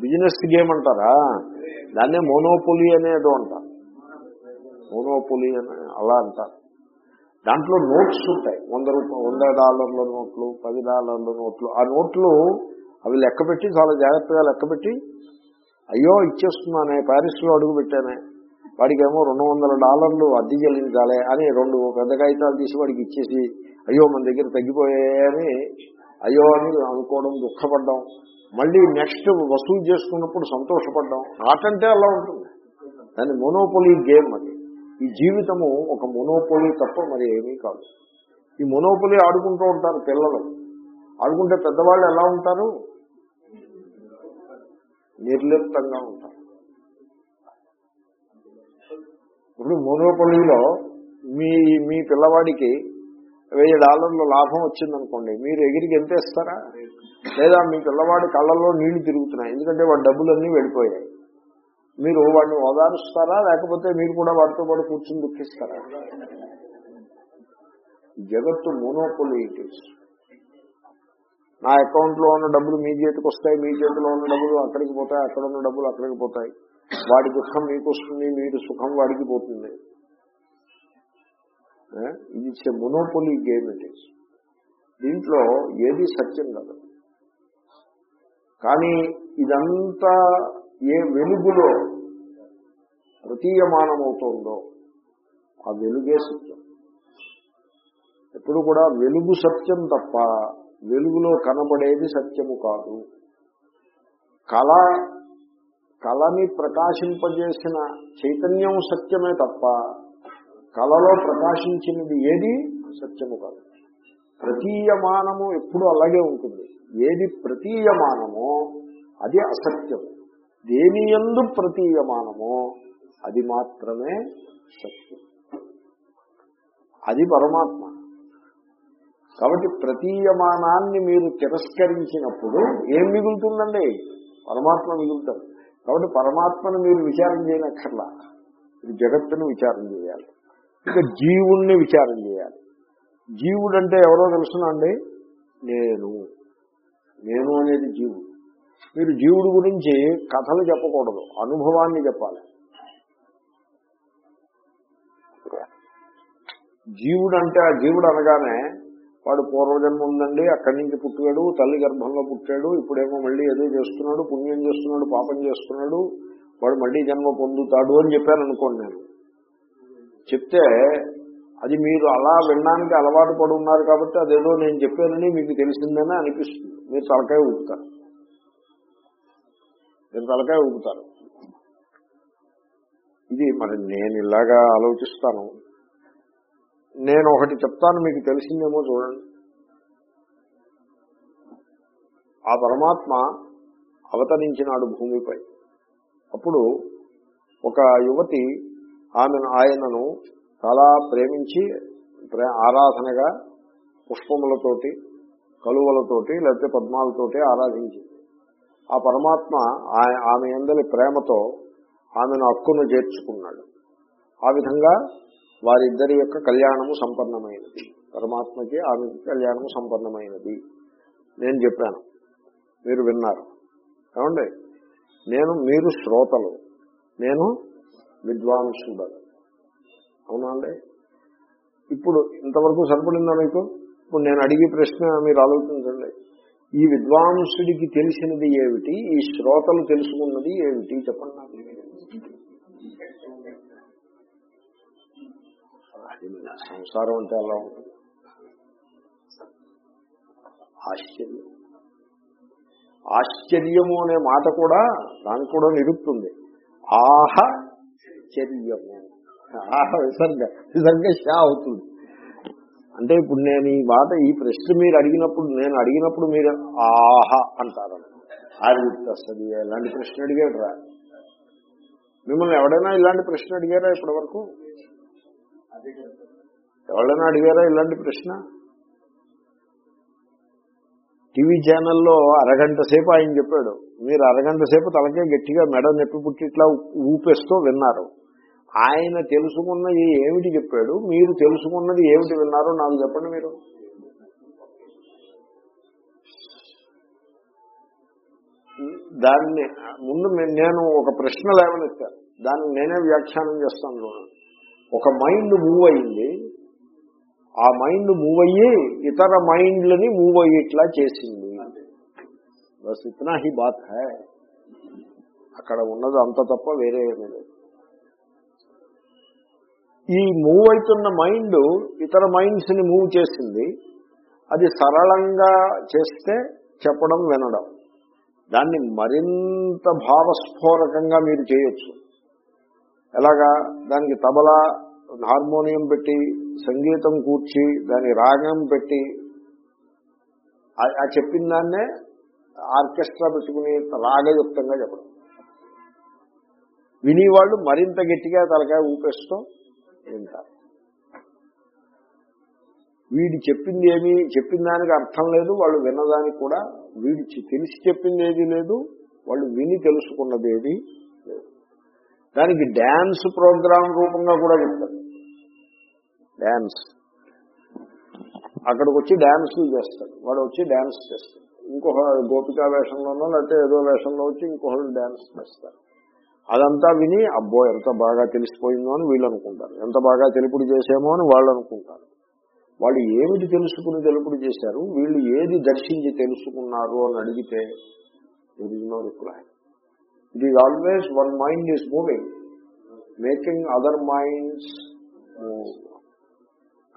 బిజినెస్ గేమ్ అంటారా? దాన్నే మోనోపోలి అనేదో అంటారు. మోనోపోలి అని అలా అంటారు. దాంట్లో నోట్స్ ఉంటాయి. వంద రూపాయలు వంద డాలర్ల నోట్లు పది డాలర్ల నోట్లు. ఆ నోట్లు అవి లెక్క పెట్టి చాలా జాగ్రత్తగా లెక్క పెట్టి అయ్యో ఇచ్చేస్తున్నానే ప్యారిస్లో అడుగు పెట్టానే. వాడికేమో రెండు వందల డాలర్లు అద్దె చెల్లించాలి అని రెండు పెద్ద కాగితాలు తీసి వాడికి ఇచ్చేసి అయ్యో మన దగ్గర తగ్గిపోయాయని అయ్యో అని అనుకోవడం దుఃఖపడ్డం. మళ్ళీ నెక్స్ట్ వసూలు చేసుకున్నప్పుడు సంతోషపడ్డం. ఆటంటే అలా ఉంటుంది. దాన్ని మోనోపోలీ గేమ్ అది. ఈ జీవితము ఒక మోనోపోలీ తప్ప మరి ఏమీ కాదు. ఈ మోనోపోలీ ఆడుకుంటూ ఉంటారు పిల్లలు. ఆడుకుంటే పెద్దవాళ్ళు ఎలా ఉంటారు? నిర్లిప్తంగా ఉంటారు. ఇప్పుడు మోనోపల్లిలో మీ మీ పిల్లవాడికి వెయ్యి డాలర్ల లాభం వచ్చిందనుకోండి మీరు ఎగిరికి ఎంత ఇస్తారా లేదా మీ పిల్లవాడి కళ్ళల్లో నీళ్ళు తిరుగుతున్నాయి ఎందుకంటే వాడి డబ్బులన్నీ వెళ్ళిపోయాయి. మీరు వాడిని ఓదారుస్తారా? లేకపోతే మీరు కూడా వాడితో పాటు కూర్చుని దుఃఖిస్తారా? జగత్తు మోనోపల్లి నా అకౌంట్లో ఉన్న డబ్బులు మీ చేతికి వస్తాయి మీ చేతిలో ఉన్న డబ్బులు అక్కడికి పోతాయి అక్కడ ఉన్న డబ్బులు అక్కడికి పోతాయి. వాడి దుఃఖం మీకు వస్తుంది మీరు సుఖం వాడికి పోతుంది. ఇది మొనోపొలి గేమ్ ఇట్ ఈస్ దీంట్లో ఏది సత్యం కాదు. కానీ ఇదంతా ఏ వెలుగులో ప్రతీయమానమవుతోందో ఆ వెలుగే సత్యం. ఎప్పుడు కూడా వెలుగు సత్యం తప్ప వెలుగులో కనబడేది సత్యము కాదు. కళ కళని ప్రకాశింపజేసిన చైతన్యం సత్యమే తప్ప కళలో ప్రకాశించినది ఏది? సత్యము కాదు. ప్రతీయమానము ఎప్పుడు అలాగే ఉంటుంది. ఏది ప్రతీయమానమో అది అసత్యం. దేని ఎందు ప్రతీయమానమో అది మాత్రమే సత్యం. అది పరమాత్మ. కాబట్టి ప్రతీయమానాన్ని మీరు తిరస్కరించినప్పుడు ఏం మిగులుతుందండి? పరమాత్మ మిగులుతారు. కాబట్టి పరమాత్మను మీరు విచారం చేయనక్కర్లా. మీరు జగత్తును విచారం చేయాలి. ఇక జీవుణ్ణి విచారం చేయాలి. జీవుడు అంటే ఎవరో తెలుసునండి నేను. నేను అనేది జీవుడు. మీరు జీవుడు గురించి కథలు చెప్పకూడదు. అనుభవాన్ని చెప్పాలి. జీవుడు అంటే ఆ జీవుడు అనగానే వాడు పూర్వజన్మ ఉందండి అక్కడి నుంచి పుట్టాడు తల్లి గర్భంలో పుట్టాడు ఇప్పుడేమో మళ్ళీ ఏదో చేస్తున్నాడు పుణ్యం చేస్తున్నాడు పాపం చేస్తున్నాడు వాడు మళ్ళీ జన్మ పొందుతాడు అని చెప్పాను అనుకోండి నేను. చెప్తే అది మీరు అలా వినడానికి అలవాటు పడి ఉన్నారు కాబట్టి అదేదో నేను చెప్పానని మీకు తెలిసిందని అనిపిస్తుంది. మీరు తలకాయ ఊపుతారు. మీరు తలకాయ ఊపుతారు. ఇది మరి నేను ఇలాగా ఆలోచిస్తాను. నేను ఒకటి చెప్తాను మీకు తెలిసిందేమో చూడండి. ఆ పరమాత్మ అవతరించినాడు భూమిపై. అప్పుడు ఒక యువతి ఆమెను ఆయనను చాలా ప్రేమించి ప్రే- ఆరాధనగా పుష్పములతోటి కలువలతోటి లేకపోతే పద్మాలతోటి ఆరాధించింది. ఆ పరమాత్మ ఆమె ఎందలి ప్రేమతో ఆమెను హక్కును చేర్చుకున్నాడు. ఆ విధంగా వారిద్దరి యొక్క కళ్యాణము సంపన్నమైనది. పరమాత్మకి ఆమెకి కళ్యాణము సంపన్నమైనది. నేను చెప్పాను. మీరు విన్నారు. ఏమండి? నేను మీరు శ్రోతలు. నేను విద్వాంసుడను. అవునా అండి? ఇప్పుడు ఇంతవరకు సరిపడిందా మీకు? ఇప్పుడు నేను అడిగే ప్రశ్న మీరు ఆలోచించండి. ఈ విద్వాంసుడికి తెలిసినది ఏమిటి? ఈ శ్రోతలు తెలుసుకున్నది ఏమిటి? చెప్పండి నాకు. సంసారం అంటే అలా ఉంటుంది. ఆశ్చర్యం. ఆశ్చర్యము అనే మాట కూడా దానికి కూడా నిరుపుతుంది ఆహ చర్యము ఆహ విసర్గ విసర్గ షా అవుతుంది. అంటే ఇప్పుడు నేను ఈ మాట ఈ ప్రశ్న మీరు అడిగినప్పుడు నేను అడిగినప్పుడు మీరు ఆహ అంటారు. ఆరు ఇలాంటి ప్రశ్న అడిగాడు రా మిమ్మల్ని ఎవడైనా ఇలాంటి ప్రశ్న అడిగారా ఇప్పటి వరకు ఎవరైనా అడిగారా ఇలాంటి ప్రశ్న? టీవీ ఛానల్లో అరగంట సేపు ఆయన చెప్పాడు. మీరు అరగంట సేపు తలకే గట్టిగా మెడ నొప్పి పుట్టి ఇట్లా ఊపేస్తూ విన్నారు. ఆయన తెలుసుకున్నది ఏమిటి చెప్పాడు? మీరు తెలుసుకున్నది ఏమిటి విన్నారో? నాకు చెప్పండి మీరు. దాన్ని ముందు నేను ఒక ప్రశ్న లేవనెత్తాను దాన్ని నేనే వ్యాఖ్యానం చేస్తాను చూడండి. ఒక మైండ్ మూవ్ అయింది ఆ మైండ్ మూవ్ అయ్యి ఇతర మైండ్లని మూవ్ అయ్యేట్లా చేసింది బస్ ఇతనా హీ బాత్ హై. అక్కడ ఉన్నది అంత తప్ప వేరే ఏమీ లేదు. ఈ మూవ్ అవుతున్న మైండ్ ఇతర మైండ్స్ని మూవ్ చేసింది. అది సరళంగా చేస్తే చెప్పడం వినడం. దాన్ని మరింత భావస్ఫోరకంగా మీరు చేయొచ్చు. ఎలాగా? దానికి తబలా హార్మోనియం పెట్టి సంగీతం కూర్చి దాని రాగం పెట్టి ఆ- చెప్పిన దాన్నే ఆర్కెస్ట్రా పెట్టుకుని రాగయుక్తంగా చెప్పడం. వినేవాళ్ళు మరింత గట్టిగా తలకాయ ఊపేస్తూ వింటారు. వీడి చెప్పింది ఏమి చెప్పిన దానికి అర్థం లేదు వాళ్ళు విన్నదానికి కూడా వీడి తెలిసి చెప్పింది ఏది లేదు వాళ్ళు విని తెలుసుకున్నది ఏది దానికి డ్యాన్స్ ప్రోగ్రాం రూపంగా కూడా చెప్తారు. డ్యాన్స్. అక్కడికి వచ్చి డ్యాన్సులు చేస్తాడు వాడు వచ్చి డ్యాన్స్ చేస్తాడు ఇంకొక గోపికా వేషంలోనో లేకపోతే ఏదో వేషంలో వచ్చి ఇంకొకళ్ళు డ్యాన్స్ చేస్తారు. అదంతా విని అబ్బో ఎంత బాగా తెలిసిపోయిందో అని వీళ్ళు అనుకుంటారు ఎంత బాగా తెలుపుడు చేసామో అని వాళ్ళు అనుకుంటారు వాళ్ళు ఏమిటి తెలుసుకుని తెలుపుడు చేశారు? వీళ్ళు ఏది దర్శించి తెలుసుకున్నారు అని అడిగితే no reply it is always one mind is moving making other minds move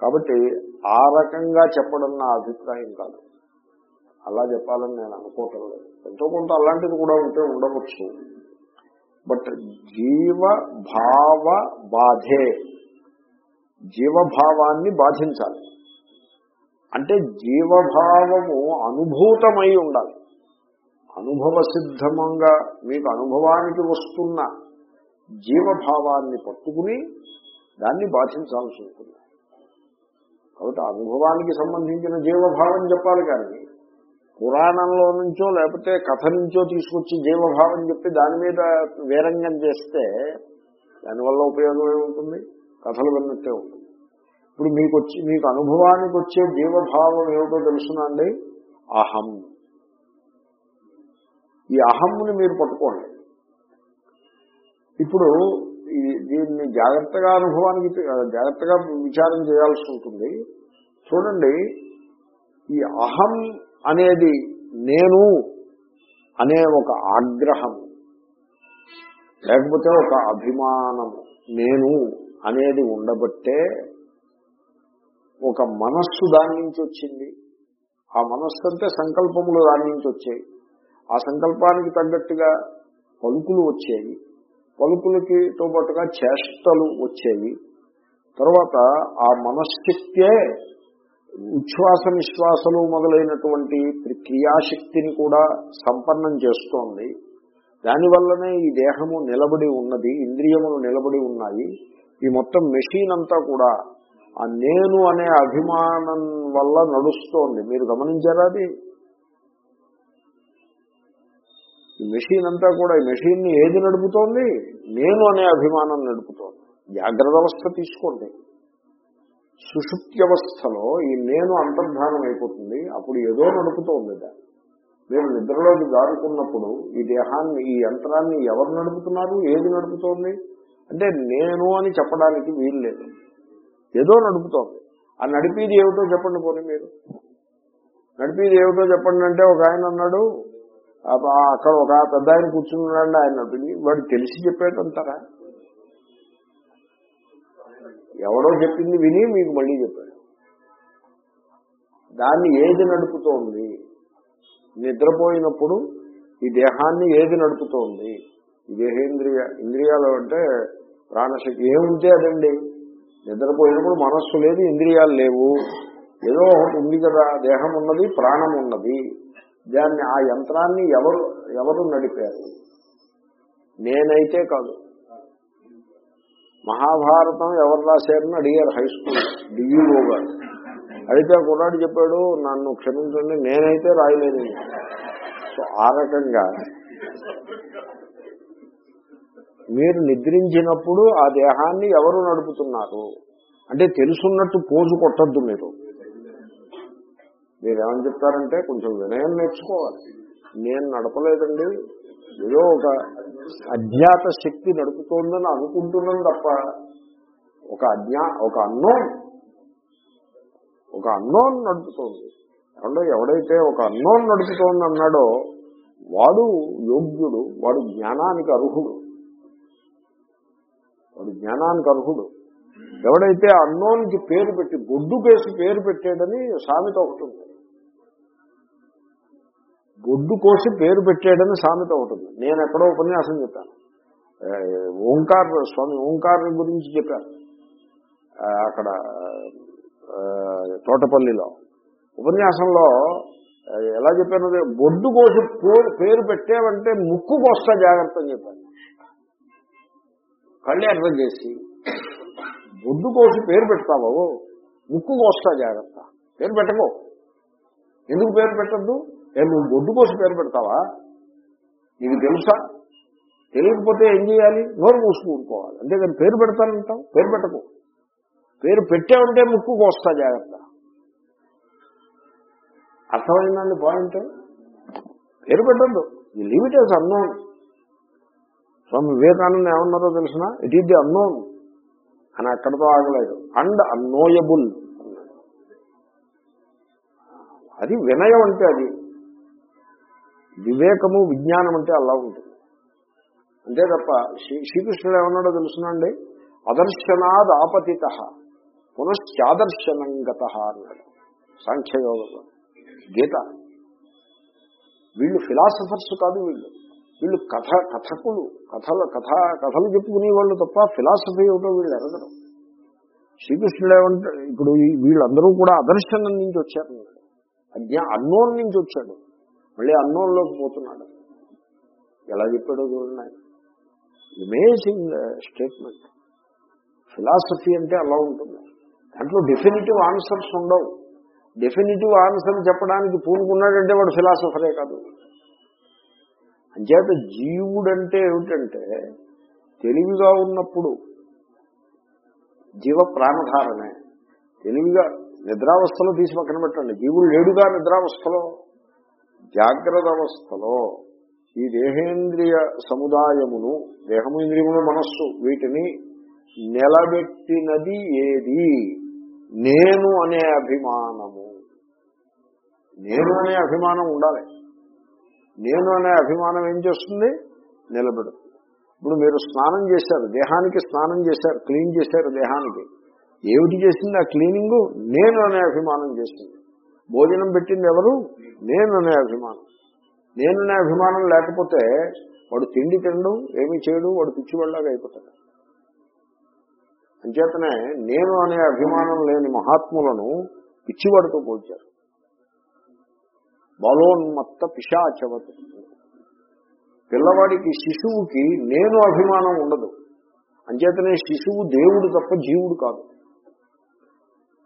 కాబట్టి ఆ రకంగా చెప్పడం నా అభిప్రాయం కాదు. అలా చెప్పాలని నేను అనుకోవటం లేదు. ఎంతో కొంత అలాంటిది కూడా ఉంటే ఉండవచ్చు. బట్ జీవ భావ బాధే జీవభావాన్ని బాధించాలి. అంటే జీవభావము అనుభూతమై ఉండాలి. అనుభవ సిద్ధమంగా మీకు అనుభవానికి వస్తున్న జీవభావాన్ని పట్టుకుని దాన్ని బాధించాల్సి ఉంటుంది. కాబట్టి అనుభవానికి సంబంధించిన జీవభావం చెప్పాలి కానీ పురాణంలో నుంచో లేకపోతే కథ నుంచో తీసుకొచ్చి జీవభావం చెప్పి దాని మీద వేరంగం చేస్తే దానివల్ల ఉపయోగం ఏముంటుంది కథలు విన్నట్టే ఉంటుంది. ఇప్పుడు మీకు వచ్చి మీకు అనుభవానికి వచ్చే జీవభావం ఏమిటో తెలుసునండి అహం. ఈ అహమ్ముని మీరు పట్టుకోండి. ఇప్పుడు దీన్ని జాగ్రత్తగా అనుభవానికి జాగ్రత్తగా విచారం చేయాల్సి ఉంటుంది. చూడండి ఈ అహం అనేది నేను అనే ఒక ఆగ్రహం లేకపోతే ఒక అభిమానము నేను అనేది ఉండబట్టే ఒక మనస్సు దాని నుంచి వచ్చింది. ఆ మనస్సు అంటే సంకల్పములు దాని నుంచి వచ్చాయి. ఆ సంకల్పానికి తగ్గట్టుగా పలుకులు వచ్చేవి. పలుకులకి తో పాటుగా చేష్టలు వచ్చేవి. తర్వాత ఆ మనశ్శక్తే ఉచ్ఛ్వాస నిశ్వాసలు మొదలైనటువంటి క్రియాశక్తిని కూడా సంపన్నం చేస్తోంది. దానివల్లనే ఈ దేహము నిలబడి ఉన్నది ఇంద్రియములు నిలబడి ఉన్నాయి. ఈ మొత్తం మెషిన్ అంతా కూడా ఆ నేను అనే అభిమానం వల్ల నడుస్తోంది. మీరు గమనించారా అది? ఈ మెషిన్ అంతా కూడా ఈ మెషిన్ని ఏది నడుపుతోంది? నేను అనే అభిమానం నడుపుతోంది. జాగ్రత్త అవస్థ తీసుకోండి. సుషుప్త్యవస్థలో ఈ నేను అంతర్ధానం అయిపోతుంది. అప్పుడు ఏదో నడుపుతోంది దాన్ని మీరు నిద్రలోకి జారుకున్నప్పుడు ఈ దేహాన్ని ఈ యంత్రాన్ని ఎవరు నడుపుతున్నారు? ఏది నడుపుతోంది? అంటే నేను అని చెప్పడానికి వీలు లేదు. ఏదో నడుపుతోంది. ఆ నడిపేది ఏమిటో చెప్పండి పోనీ మీరు. నడిపేది ఏమిటో చెప్పండి అంటే ఒక ఆయన అన్నాడు అక్కడ ఒక పెద్ద ఆయన కూర్చున్నాడు ఆయన వాడు తెలిసి చెప్పాడంటారా ఎవడో చెప్పింది విని మీకు మళ్ళీ చెప్పాడు. దాన్ని ఏది నడుపుతోంది? నిద్రపోయినప్పుడు ఈ దేహాన్ని ఏది నడుపుతోంది? ఈ దేహేంద్రియ ఇంద్రియాలు అంటే ప్రాణశక్తి. ఏముంటే అదండి? నిద్రపోయినప్పుడు మనస్సు లేదు ఇంద్రియాలు లేవు. ఏదో ఒకటి ఉంది కదా దేహం ఉన్నది ప్రాణం ఉన్నది. దాన్ని ఆ యంత్రాన్ని ఎవరు ఎవరు నడిపారు? నేనైతే కాదు. మహాభారతం ఎవరు రాశారని అడిగారు హై స్కూల్ డిఈఓ గారు. అయితే కొన్నాడు చెప్పాడు నన్ను క్షమించండి నేనైతే రాయలేదు. సో ఆ రకంగా మీరు నిద్రించినప్పుడు ఆ దేహాన్ని ఎవరు నడుపుతున్నారు? అంటే తెలుసున్నట్టు పోజు కొట్టద్దు మీరు. మీరు చెప్తారంటే కొంచెం వినయం నేర్చుకోవాలి. నేను నడపలేదండి. ఏదో ఒక అజ్ఞాత శక్తి నడుపుతోందని అనుకుంటున్నాను తప్ప ఒక అజ్ఞా ఒక అన్నోన్ ఒక అన్నోన్ నడుపుతోంది. అంటే ఎవడైతే ఒక అన్నోన్ నడుపుతోంది అన్నాడో వాడు యోగ్యుడు వాడు జ్ఞానానికి అర్హుడు. వాడు జ్ఞానానికి అర్హుడు. ఎవడైతే అన్నోన్కి పేరు పెట్టి బొడ్డు పేసి పేరు పెట్టాడని సామెత ఒకటి ఉంది బొడ్డు కోసి పేరు పెట్టాడని సామెత ఉంటుంది. నేను ఎక్కడో ఉపన్యాసం చెప్పాను. ఓంకార్ స్వామి ఓంకార్ గురించి చెప్పాను అక్కడ తోటపల్లిలో. ఉపన్యాసంలో ఎలా చెప్పాను? బొడ్డు కోసి పేరు పెట్టావంటే ముక్కు కోస్తా జాగ్రత్త అని చెప్పాను. కళ్ళు అర్థం చేసి బొడ్డు కోసి పేరు పెడతావు ముక్కు కోస్తా జాగ్రత్త. పేరు పెట్టకో. ఎందుకు పేరు పెట్టద్దు? ఏ నువ్వు ఒడ్డు కోసి పేరు పెడతావా? నీకు తెలుసా? తెలియకపోతే ఏం చేయాలి? నోరు మూసుకుంటుకోవాలి అంతేకాని పేరు పెడతానంటావు? పేరు పెట్టకు. పేరు పెట్టామంటే ముక్కు కోస్తా జాగ్రత్త. అర్థమైందండి పాయింట్? పేరు పెట్టద్దు. ఈ limit is unknown Swami Vivekananda ఏమన్నారో తెలిసిన? ఇట్ ఈస్ ది అన్నోన్ అని అక్కడతో ఆగలేదు. అండ్ అన్నోయబుల్ అది వినయం అంటే అది. వివేకము విజ్ఞానం అంటే అలా ఉంటుంది. అంతే తప్ప శ్రీ- శ్రీకృష్ణుడు ఏమన్నాడో తెలుసునండి అదర్శనాద్ ఆపతిత పునశ్చాదర్శనంగత అన్నాడు. సాంఖ్యయోగంలో. గీత. వీళ్ళు ఫిలాసఫర్స్ కాదు వీళ్ళు. వీళ్ళు కథ కథకులు కథలు కథ కథలు చెప్పుకునే వాళ్ళు తప్ప ఫిలాసఫీ ఏమిటో వీళ్ళు ఎరగడం శ్రీకృష్ణుడు ఏమంటే ఇప్పుడు వీళ్ళందరూ కూడా అదర్శనం నుంచి వచ్చారు. అజ్ఞా అన్నోన్ నుంచి వచ్చాడు. మళ్ళీ అన్నోన్లోకి పోతున్నాడు. ఎలా చెప్పాడో చూడండి. ఇమేజింగ్ స్టేట్మెంట్ ఫిలాసఫీ అంటే అలా ఉంటుంది. దాంట్లో డెఫినెటివ్ ఆన్సర్స్ ఉండవు. డెఫినెటివ్ ఆన్సర్ చెప్పడానికి పూనుకున్నాడంటే వాడు ఫిలాసఫరే కాదు. అంచేత జీవుడంటే ఏమిటంటే తెలివిగా ఉన్నప్పుడు జీవ ప్రాణధారణే తెలివిగా నిద్రావస్థలో తీసి పక్కన పెట్టండి. జీవుడు లేడుగా నిద్రావస్థలో జాగ్రత్త అవస్థలో ఈ దేహేంద్రియ సముదాయమును దేహము మనస్సు వీటిని నిలబెట్టినది ఏది? నేను అనే అభిమానము. నేను అనే అభిమానం ఉండాలి. నేను అనే అభిమానం ఏం చేస్తుంది? నిలబెడుతుంది. ఇప్పుడు మీరు స్నానం చేశారు దేహానికి స్నానం చేశారు క్లీన్ చేశారు దేహానికి. ఏమిటి చేసింది ఆ క్లీనింగ్? నేను అనే అభిమానం చేసింది. భోజనం పెట్టింది ఎవరు? నేను అనే అభిమానం. నేను అనే అభిమానం లేకపోతే వాడు తిండి తినడు ఏమి చేయడు వాడు పిచ్చివాళ్ళగా అయిపోతాడు. అంచేతనే నేను అనే అభిమానం లేని మహాత్ములను పిచ్చివాడితో పోల్చారు. బలోన్మత్త పిశాచవత. పిల్లవాడికి శిశువుకి నేను అభిమానం ఉండదు. అంచేతనే శిశువు దేవుడు తప్ప జీవుడు కాదు.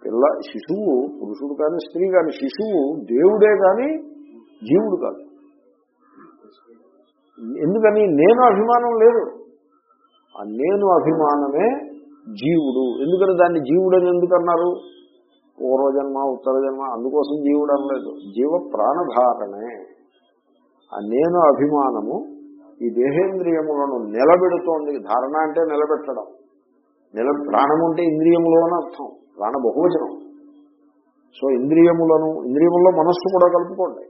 పిల్ల శిశువు పురుషుడు కానీ స్త్రీ కానీ శిశువు దేవుడే కానీ జీవుడు కాదు. ఎందుకని? నేను అభిమానం లేదు. ఆ నేను అభిమానమే జీవుడు. ఎందుకని దాన్ని జీవుడు అని ఎందుకన్నారు? పూర్వజన్మ ఉత్తర జన్మ అందుకోసం జీవుడు అనలేదు. జీవ ప్రాణధారణే ఆ నేను అభిమానము ఈ దేహేంద్రియములను నిలబెడుతోంది. ధారణ అంటే నిలబెట్టడం. నిల ప్రాణముంటే ఇంద్రియములు అని అర్థం. ప్రాణ బహువచనం సో ఇంద్రియములను ఇంద్రియముల్లో మనస్సు కూడా కలుపుకోండి.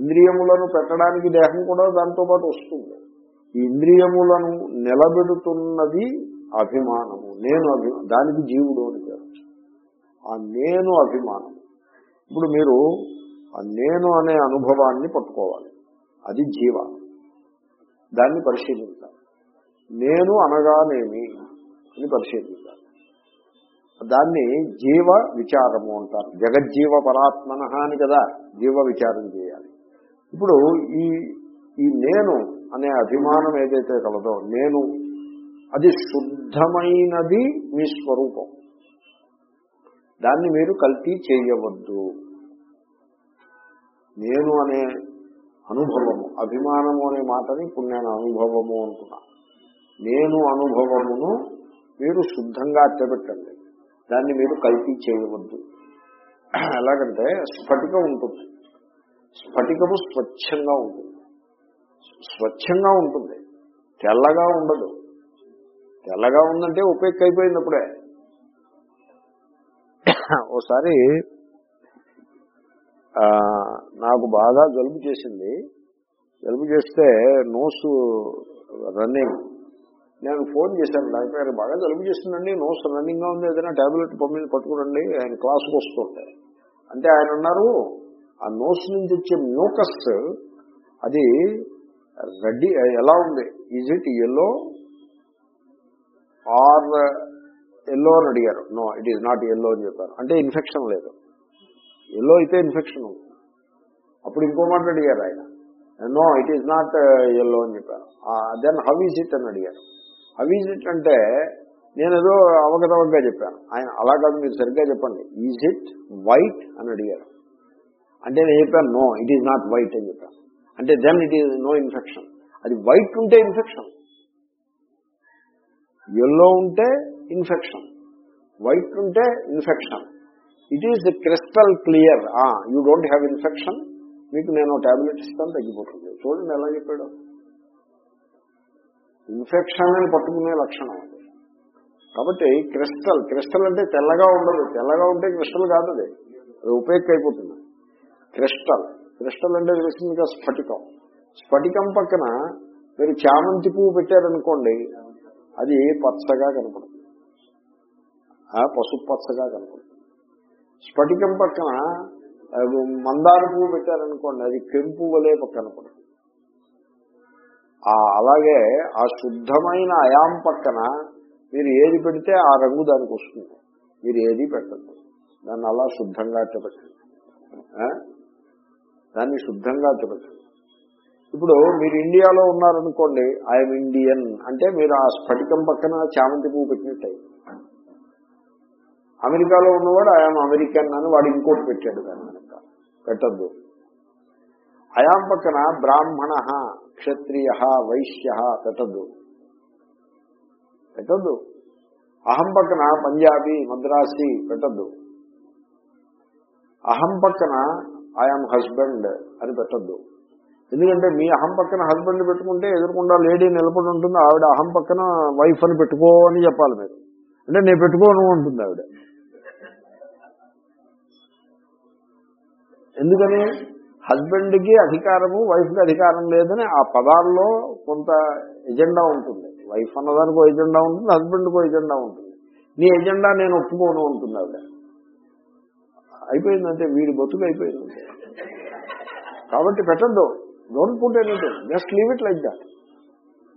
ఇంద్రియములను పెట్టడానికి దేహం కూడా దాంతో పాటు వస్తుంది. ఈ ఇంద్రియములను నిలబెడుతున్నది అభిమానము. నేను అభిమానం దానికి జీవుడు అని పేరు ఆ నేను అభిమానం. ఇప్పుడు మీరు ఆ నేను అనే అనుభవాన్ని పట్టుకోవాలి. అది జీవ. దాన్ని పరిశీలించాలి. నేను అనగానేమి అని పరిశీలించాలి. దాన్ని జీవ విచారము అంటారు. జగజ్జీవ పరాత్మన అని కదా జీవ విచారం చేయాలి. ఇప్పుడు ఈ ఈ నేను అనే అభిమానం ఏదైతే కలదో నేను అది శుద్ధమైనది మీ స్వరూపం. దాన్ని మీరు కల్తీ చేయవద్దు. నేను అనే అనుభవము అభిమానము అనే మాటని ఇప్పుడు నేను అనుభవము అంటున్నా. నేను అనుభవమును మీరు శుద్ధంగా అట్టబెట్టండి దాన్ని మీరు కల్తీ చేయవద్దు. ఎలాగంటే స్ఫటికం ఉంటుంది. స్ఫటికము స్వచ్ఛంగా ఉంటుంది. స్వచ్ఛంగా ఉంటుంది. తెల్లగా ఉండదు. తెల్లగా ఉందంటే ఉపయోగ అయిపోయింది అప్పుడే ఓసారి నాకు బాగా జలుబు చేసింది. జలుబు చేస్తే నోసు రన్నింగ్. నేను ఫోన్ చేశాను డాక్టర్ గారు బాగా జలుబు చేస్తుందండి నోస్ రన్నింగ్గా ఉంది ఏదైనా టాబ్లెట్ పంపిణీ పట్టుకురండి ఆయన క్లాస్కి వస్తుంటే. అంటే ఆయన అన్నారు ఆ నోస్ నుంచి వచ్చే మ్యూకస్ అది రెడ్డి ఎలా ఉంది? Is it yellow or yellow అని అడిగారు. No it is not yellow అని చెప్పారు. అంటే ఇన్ఫెక్షన్ లేదు. ఎల్లో అయితే ఇన్ఫెక్షన్ ఉంది. అప్పుడు ఇంకో మాట అడిగారు ఆయన. No it is not yellow అని చెప్పారు. దెన్ హౌ ఈజ్ ఇట్ అని అడిగారు. ఈజ్ ఇట్ అంటే నేను ఏదో అవగతవగ్గా చెప్పాను. ఆయన అలా కాదు మీరు సరిగ్గా చెప్పండి. ఈజ్ ఇట్ వైట్ అని అడిగారు. అంటే నేను చెప్పాను no it is not white అని చెప్పాను. అంటే then it is no infection అది వైట్ ఉంటే ఇన్ఫెక్షన్ ఎల్లో ఉంటే ఇన్ఫెక్షన్ వైట్ ఉంటే infection it is crystal clear you don't have infection మీకు నేను టాబ్లెట్ ఇస్తాను తగ్గిపోతుంది. చూడండి ఎలా చెప్పాడు. ఇన్ఫెక్షన్ అని పట్టుకునే లక్షణం అది. కాబట్టి క్రిస్టల్ క్రిస్టల్ అంటే తెల్లగా ఉండదు. తెల్లగా ఉంటే క్రిస్టల్ కాదు అది. అది ఉపయోగ అయిపోతుంది క్రిస్టల్ క్రిస్టల్ అంటే తెలిసిందిగా స్ఫటికం. స్ఫటికం పక్కన మీరు చామంతి పువ్వు పెట్టారనుకోండి అది పచ్చగా కనపడుతుంది. ఆ పసుపు పచ్చగా కనపడుతుంది. స్ఫటికం పక్కన మందార పువ్వు పెట్టారనుకోండి అది కెంపు వలే కనపడుతుంది. అలాగే ఆ శుద్ధమైన అయాం పక్కన మీరు ఏది పెడితే ఆ రంగు దానికి వస్తుంది. మీరు ఏది పెట్టద్దు. దాన్ని అలా శుద్ధంగా అట్టబెట్టండి దాన్ని శుద్ధంగా అట్టబెట్టండి ఇప్పుడు మీరు ఇండియాలో ఉన్నారనుకోండి ఐఎమ్ ఇండియన్ అంటే మీరు ఆ స్ఫటికం పక్కన చామంతి పువ్వు పెట్టినట్టు. అమెరికాలో ఉన్నవాడు ఐఎమ్ అమెరికన్ అని వాడు ఇంకోటి పెట్టాడు దాని వెనక. పెట్టద్దు. అయాం పక్కన బ్రాహ్మణ క్షత్రియ వైశ్య పెట్టద్దు. పెట్టద్దు. అహం పక్కన పంజాబీ మద్రాసి పెట్టద్దు. అహం పక్కన ఐఎమ్ హస్బెండ్ అని పెట్టద్దు. ఎందుకంటే మీ అహం పక్కన హస్బెండ్ పెట్టుకుంటే ఎదురుకుండా లేడీ నిలబడి ఉంటుంది ఆవిడ అహం పక్కన వైఫ్ అని పెట్టుకో అని చెప్పాలి మీరు. అంటే నేను పెట్టుకోను ఉంటుంది ఆవిడ. ఎందుకని? హస్బెండ్కి అధికారము వైఫ్కి అధికారం లేదని ఆ పదాల్లో కొంత ఎజెండా ఉంటుంది. వైఫ్ అన్నదానికి ఎజెండా ఉంటుంది హస్బెండ్కో ఎజెండా ఉంటుంది. నీ ఎజెండా నేను ఒప్పుకోను ఉంటుంది ఆవిడ అయిపోయిందంటే వీడి బతుకు అయిపోయిందంటే కాబట్టి పెట్టద్దు. Don't put anything just leave it like that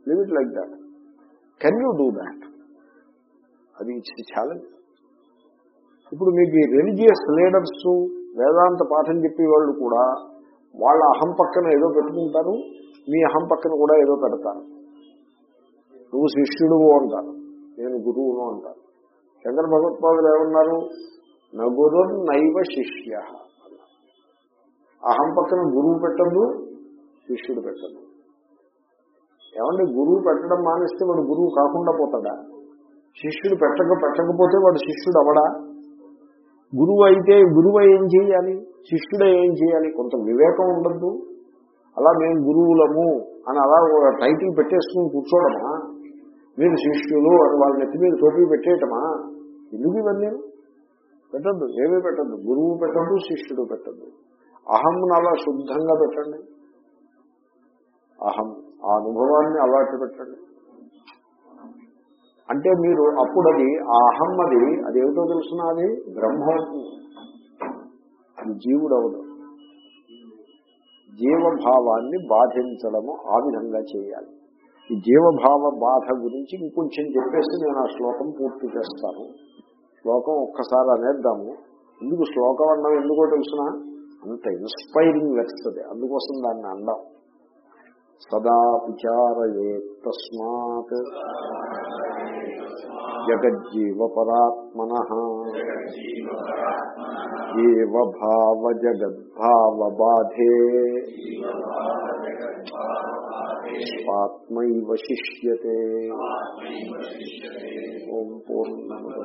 leave it like that can you do that అది ఇట్స్ ఛాలెంజ్ ఇప్పుడు మీకు రిలీజియస్ లీడర్స్ వేదాంత పాఠం చెప్పే వాళ్ళు కూడా వాళ్ళ అహం పక్కన ఏదో పెట్టుకుంటారు మీ అహం పక్కన కూడా ఏదో పెడతారు. నువ్వు శిష్యుడు అంటారు నేను గురువును అంటారు. చంద్ర భగవత్పాదులు ఏమన్నారు? నగురు నైవ శిష్య అహం పక్కన గురువు పెట్టదు శిష్యుడు పెట్టదు. ఏమంటే గురువు పెట్టడం మానేస్తే వాడు గురువు కాకుండా పోతాడా? శిష్యుడు పెట్టక పెట్టకపోతే వాడు శిష్యుడు అవడా గురువు అయితే గురువు ఏం చేయాలి? శిష్యుడే ఏం చేయాలి? కొంత వివేకం ఉండద్దు. అలా మేము గురువులము అని అలా ఒక టైటిల్ పెట్టేసుకుని కూర్చోవడమా మీరు శిష్యులు అని వాళ్ళ నెత్తి మీద టోపీ పెట్టేయటమా? ఎందుకు ఇవన్నీ? పెట్టద్దు ఏమీ పెట్టద్దు. గురువు పెట్టద్దు శిష్యుడు పెట్టద్దు. అహంను అలా శుద్ధంగా పెట్టండి. అహం ఆ అనుభవాన్ని అలాంటి పెట్టండి. అంటే మీరు అప్పుడు అది ఆ అహం అది అదేమిటో తెలుసిన అది? బ్రహ్మ అది జీవుడు అవదు జీవభావాన్ని బాధించడము ఆ విధంగా చేయాలి. ఈ జీవభావ బాధ గురించి ఇంకొంచెం చెప్పేసి నేను ఆ శ్లోకం పూర్తి చేస్తాను. శ్లోకం ఒక్కసారి అనేద్దాము. ఎందుకు శ్లోకం అన్నాం ఎందుకో తెలుసిన? అంత ఇన్స్పైరింగ్ వేస్తుంది అందుకోసం దాన్ని అందాం. సదా విచారయే తస్మాత్ జగజ్జీవపరాత్మన. జీవభావ జగద్భావ బాధే స్వాత్మైవ శిష్యతే. ఓం పూర్ణముద